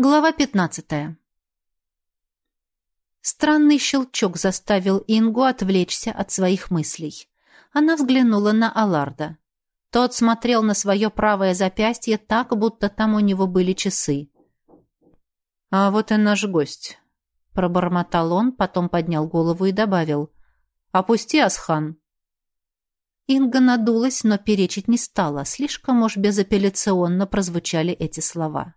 Глава 15. Странный щелчок заставил Ингу отвлечься от своих мыслей. Она взглянула на Аларда. Тот смотрел на свое правое запястье так, будто там у него были часы. «А вот и наш гость», — пробормотал он, потом поднял голову и добавил. «Опусти, Асхан». Инга надулась, но перечить не стала. Слишком уж безапелляционно прозвучали эти слова.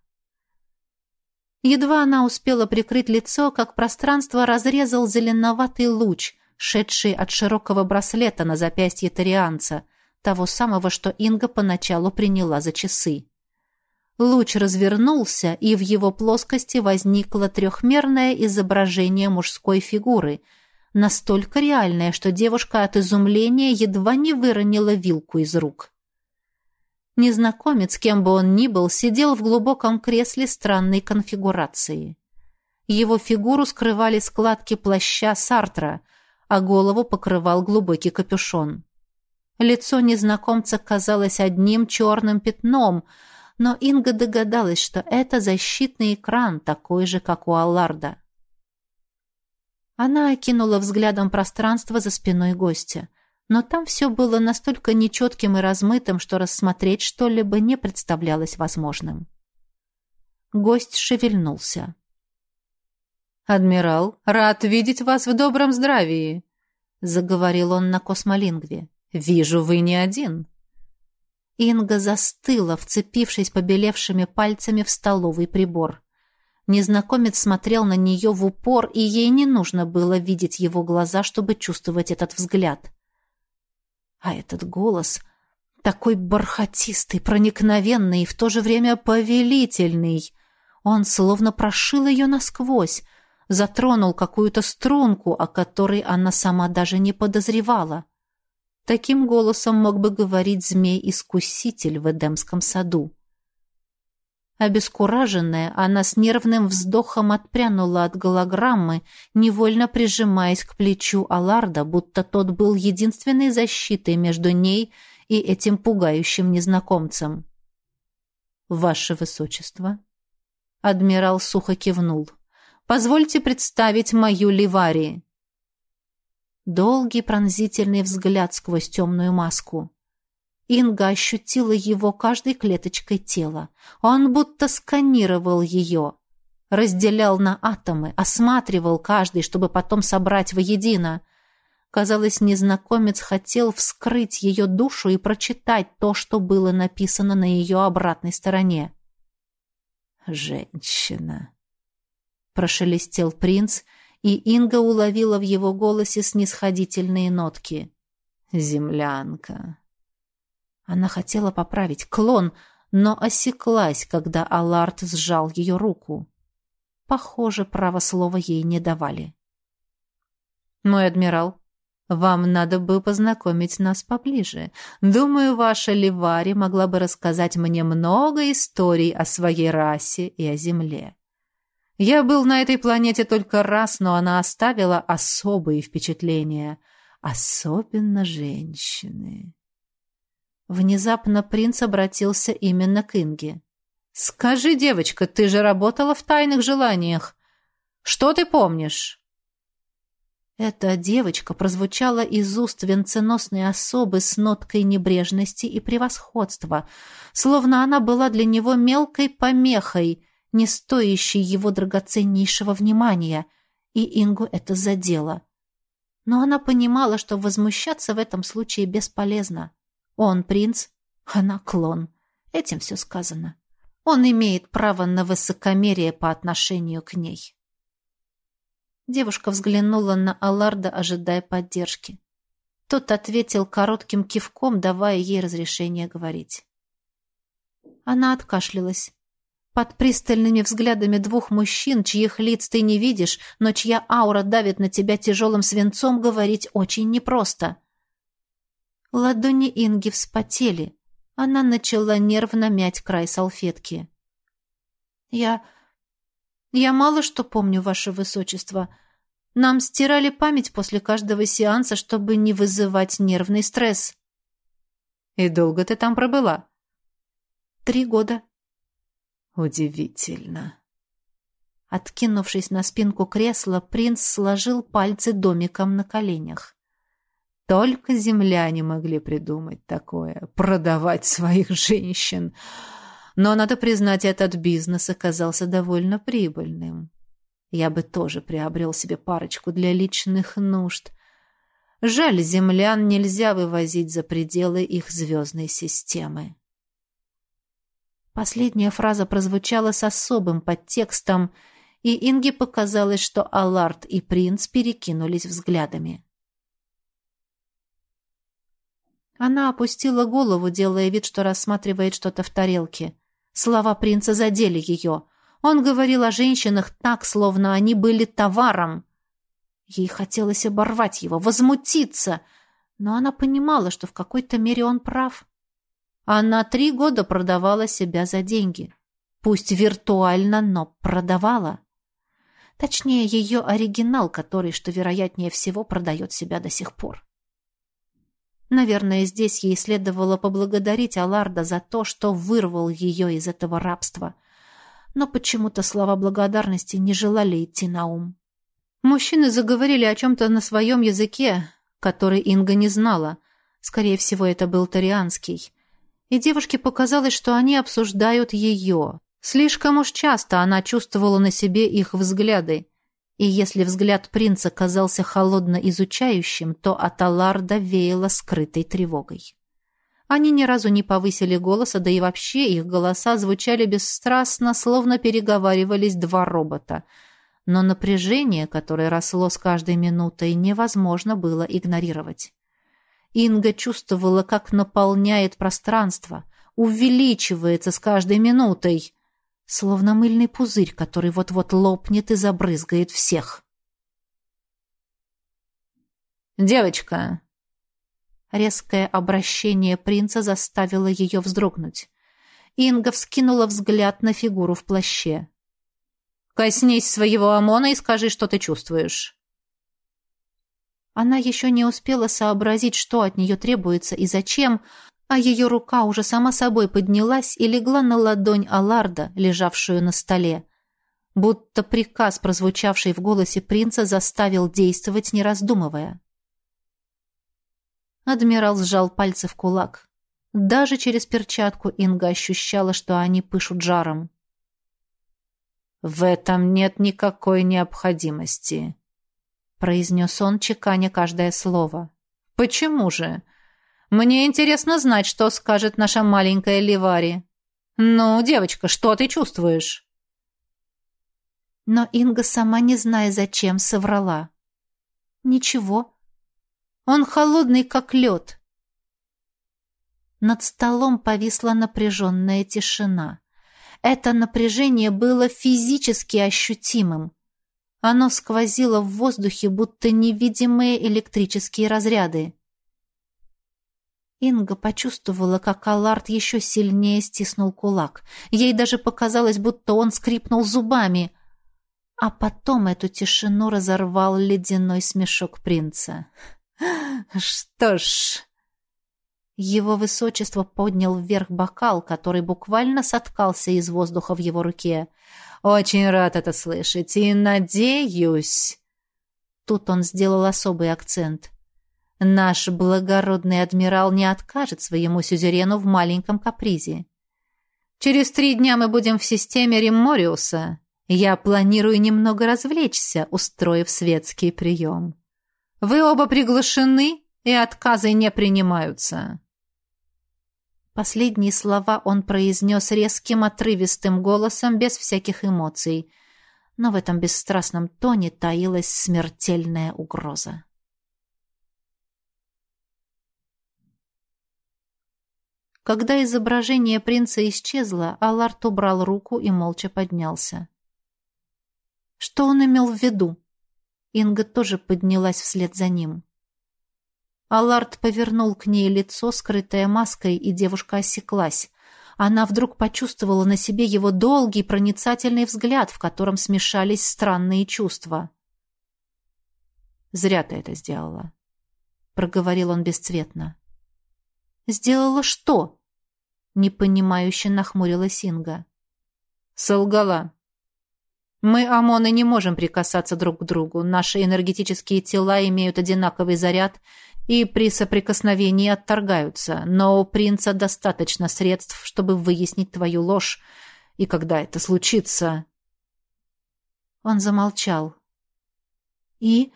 Едва она успела прикрыть лицо, как пространство разрезал зеленоватый луч, шедший от широкого браслета на запястье тарианца, того самого, что Инга поначалу приняла за часы. Луч развернулся, и в его плоскости возникло трехмерное изображение мужской фигуры, настолько реальное, что девушка от изумления едва не выронила вилку из рук. Незнакомец, кем бы он ни был, сидел в глубоком кресле странной конфигурации. Его фигуру скрывали складки плаща Сартра, а голову покрывал глубокий капюшон. Лицо незнакомца казалось одним черным пятном, но Инга догадалась, что это защитный экран, такой же, как у Алларда. Она окинула взглядом пространство за спиной гостя — но там все было настолько нечетким и размытым, что рассмотреть что-либо не представлялось возможным. Гость шевельнулся. «Адмирал, рад видеть вас в добром здравии», — заговорил он на космолингве. «Вижу, вы не один». Инга застыла, вцепившись побелевшими пальцами в столовый прибор. Незнакомец смотрел на нее в упор, и ей не нужно было видеть его глаза, чтобы чувствовать этот взгляд. А этот голос такой бархатистый, проникновенный и в то же время повелительный. Он словно прошил ее насквозь, затронул какую-то струнку, о которой она сама даже не подозревала. Таким голосом мог бы говорить змей-искуситель в Эдемском саду. Обескураженная, она с нервным вздохом отпрянула от голограммы, невольно прижимаясь к плечу Аларда, будто тот был единственной защитой между ней и этим пугающим незнакомцем. «Ваше Высочество!» Адмирал сухо кивнул. «Позвольте представить мою Ливари!» Долгий пронзительный взгляд сквозь темную маску. Инга ощутила его каждой клеточкой тела. Он будто сканировал ее, разделял на атомы, осматривал каждый, чтобы потом собрать воедино. Казалось, незнакомец хотел вскрыть ее душу и прочитать то, что было написано на ее обратной стороне. «Женщина», — прошелестел принц, и Инга уловила в его голосе снисходительные нотки. «Землянка, она хотела поправить клон, но осеклась, когда Аларт сжал ее руку. Похоже, право слова ей не давали. «Мой адмирал, вам надо бы познакомить нас поближе. Думаю, ваша Ливари могла бы рассказать мне много историй о своей расе и о Земле. Я был на этой планете только раз, но она оставила особые впечатления, особенно женщины». Внезапно принц обратился именно к Инге. «Скажи, девочка, ты же работала в тайных желаниях. Что ты помнишь?» Эта девочка прозвучала из уст венценосной особы с ноткой небрежности и превосходства, словно она была для него мелкой помехой, не стоящей его драгоценнейшего внимания, и Ингу это задело. Но она понимала, что возмущаться в этом случае бесполезно. Он принц, она клон. Этим все сказано. Он имеет право на высокомерие по отношению к ней. Девушка взглянула на Аларда, ожидая поддержки. Тот ответил коротким кивком, давая ей разрешение говорить. Она откашлялась. Под пристальными взглядами двух мужчин, чьих лиц ты не видишь, но чья аура давит на тебя тяжелым свинцом, говорить очень непросто. Ладони Инги вспотели. Она начала нервно мять край салфетки. «Я... я мало что помню, ваше высочество. Нам стирали память после каждого сеанса, чтобы не вызывать нервный стресс». «И долго ты там пробыла?» «Три года». «Удивительно». Откинувшись на спинку кресла, принц сложил пальцы домиком на коленях. Только земляне могли придумать такое — продавать своих женщин. Но, надо признать, этот бизнес оказался довольно прибыльным. Я бы тоже приобрел себе парочку для личных нужд. Жаль, землян нельзя вывозить за пределы их звездной системы. Последняя фраза прозвучала с особым подтекстом, и Инге показалось, что Аллард и принц перекинулись взглядами. Она опустила голову, делая вид, что рассматривает что-то в тарелке. Слова принца задели ее. Он говорил о женщинах так, словно они были товаром. Ей хотелось оборвать его, возмутиться, но она понимала, что в какой-то мере он прав. Она три года продавала себя за деньги. Пусть виртуально, но продавала. Точнее, ее оригинал, который, что вероятнее всего, продает себя до сих пор. Наверное, здесь ей следовало поблагодарить Аларда за то, что вырвал ее из этого рабства. Но почему-то слова благодарности не желали идти на ум. Мужчины заговорили о чем-то на своем языке, который Инга не знала. Скорее всего, это был тарианский и девушке показалось, что они обсуждают ее. Слишком уж часто она чувствовала на себе их взгляды, и если взгляд принца казался холодно изучающим, то от Аларда веяло скрытой тревогой. Они ни разу не повысили голоса, да и вообще их голоса звучали бесстрастно, словно переговаривались два робота. Но напряжение, которое росло с каждой минутой, невозможно было игнорировать. Инга чувствовала, как наполняет пространство, увеличивается с каждой минутой, словно мыльный пузырь, который вот-вот лопнет и забрызгает всех. «Девочка!» Резкое обращение принца заставило ее вздрогнуть. Инга вскинула взгляд на фигуру в плаще. «Коснись своего ОМОНа и скажи, что ты чувствуешь». Она еще не успела сообразить, что от нее требуется и зачем, а ее рука уже сама собой поднялась и легла на ладонь Аларда, лежавшую на столе. Будто приказ, прозвучавший в голосе принца, заставил действовать, не раздумывая. Адмирал сжал пальцы в кулак. Даже через перчатку Инга ощущала, что они пышут жаром. «В этом нет никакой необходимости», произнес он, чеканя каждое слово. «Почему же? Мне интересно знать, что скажет наша маленькая Ливари. Ну, девочка, что ты чувствуешь?» Но Инга, сама не зная зачем, соврала. «Ничего. Он холодный, как лед». Над столом повисла напряженная тишина. Это напряжение было физически ощутимым. Оно сквозило в воздухе, будто невидимые электрические разряды. Инга почувствовала, как Аллард еще сильнее стиснул кулак. Ей даже показалось, будто он скрипнул зубами. А потом эту тишину разорвал ледяной смешок принца. «Что ж...» Его высочество поднял вверх бокал, который буквально соткался из воздуха в его руке. Очень рад это слышать и надеюсь...» Тут он сделал особый акцент. «Наш благородный адмирал не откажет своему сюзерену в маленьком капризе. Через три дня мы будем в системе Риммориуса. Я планирую немного развлечься, устроив светский прием. Вы оба приглашены, и отказы не принимаются». Последние слова он произнес резким, отрывистым голосом, без всяких эмоций. Но в этом бесстрастном тоне таилась смертельная угроза. Когда изображение принца исчезло, Аларт убрал руку и молча поднялся. Что он имел в виду? Инга тоже поднялась вслед за ним. Аллард повернул к ней лицо, скрытое маской, и девушка осеклась. Она вдруг почувствовала на себе его долгий проницательный взгляд, в котором смешались странные чувства. «Зря ты это сделала», — проговорил он бесцветно. «Сделала что?» — непонимающе нахмурилась Инга. «Солгала. Мы, ОМОНы, не можем прикасаться друг к другу. Наши энергетические тела имеют одинаковый заряд и при соприкосновении отторгаются. Но у принца достаточно средств, чтобы выяснить твою ложь. И когда это случится... Он замолчал. «И?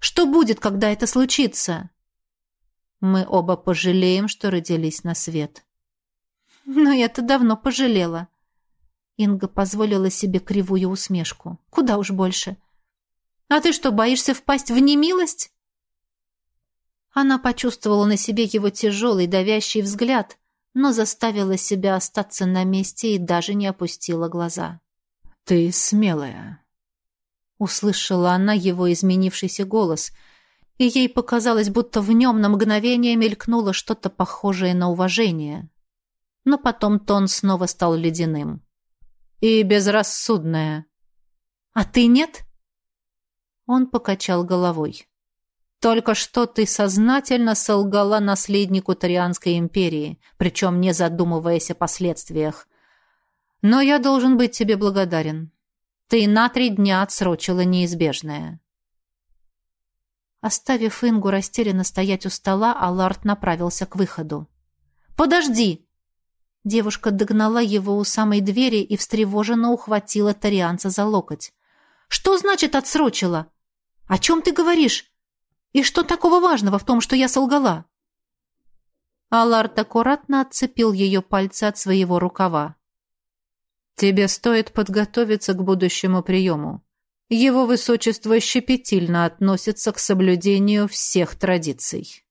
Что будет, когда это случится?» «Мы оба пожалеем, что родились на свет». «Но я-то давно пожалела». Инга позволила себе кривую усмешку. Куда уж больше. А ты что, боишься впасть в немилость? Она почувствовала на себе его тяжелый, давящий взгляд, но заставила себя остаться на месте и даже не опустила глаза. «Ты смелая», — услышала она его изменившийся голос, и ей показалось, будто в нем на мгновение мелькнуло что-то похожее на уважение. Но потом тон снова стал ледяным и безрассудная. А ты нет? Он покачал головой. Только что ты сознательно солгала наследнику Тарианской империи, причем не задумываясь о последствиях. Но я должен быть тебе благодарен. Ты на три дня отсрочила неизбежное. Оставив Ингу растерянно стоять у стола, Аларт направился к выходу. «Подожди!» Девушка догнала его у самой двери и встревоженно ухватила Тарианца за локоть. «Что значит отсрочила? О чем ты говоришь? И что такого важного в том, что я солгала?» Аларт аккуратно отцепил ее пальцы от своего рукава. «Тебе стоит подготовиться к будущему приему. Его высочество щепетильно относится к соблюдению всех традиций».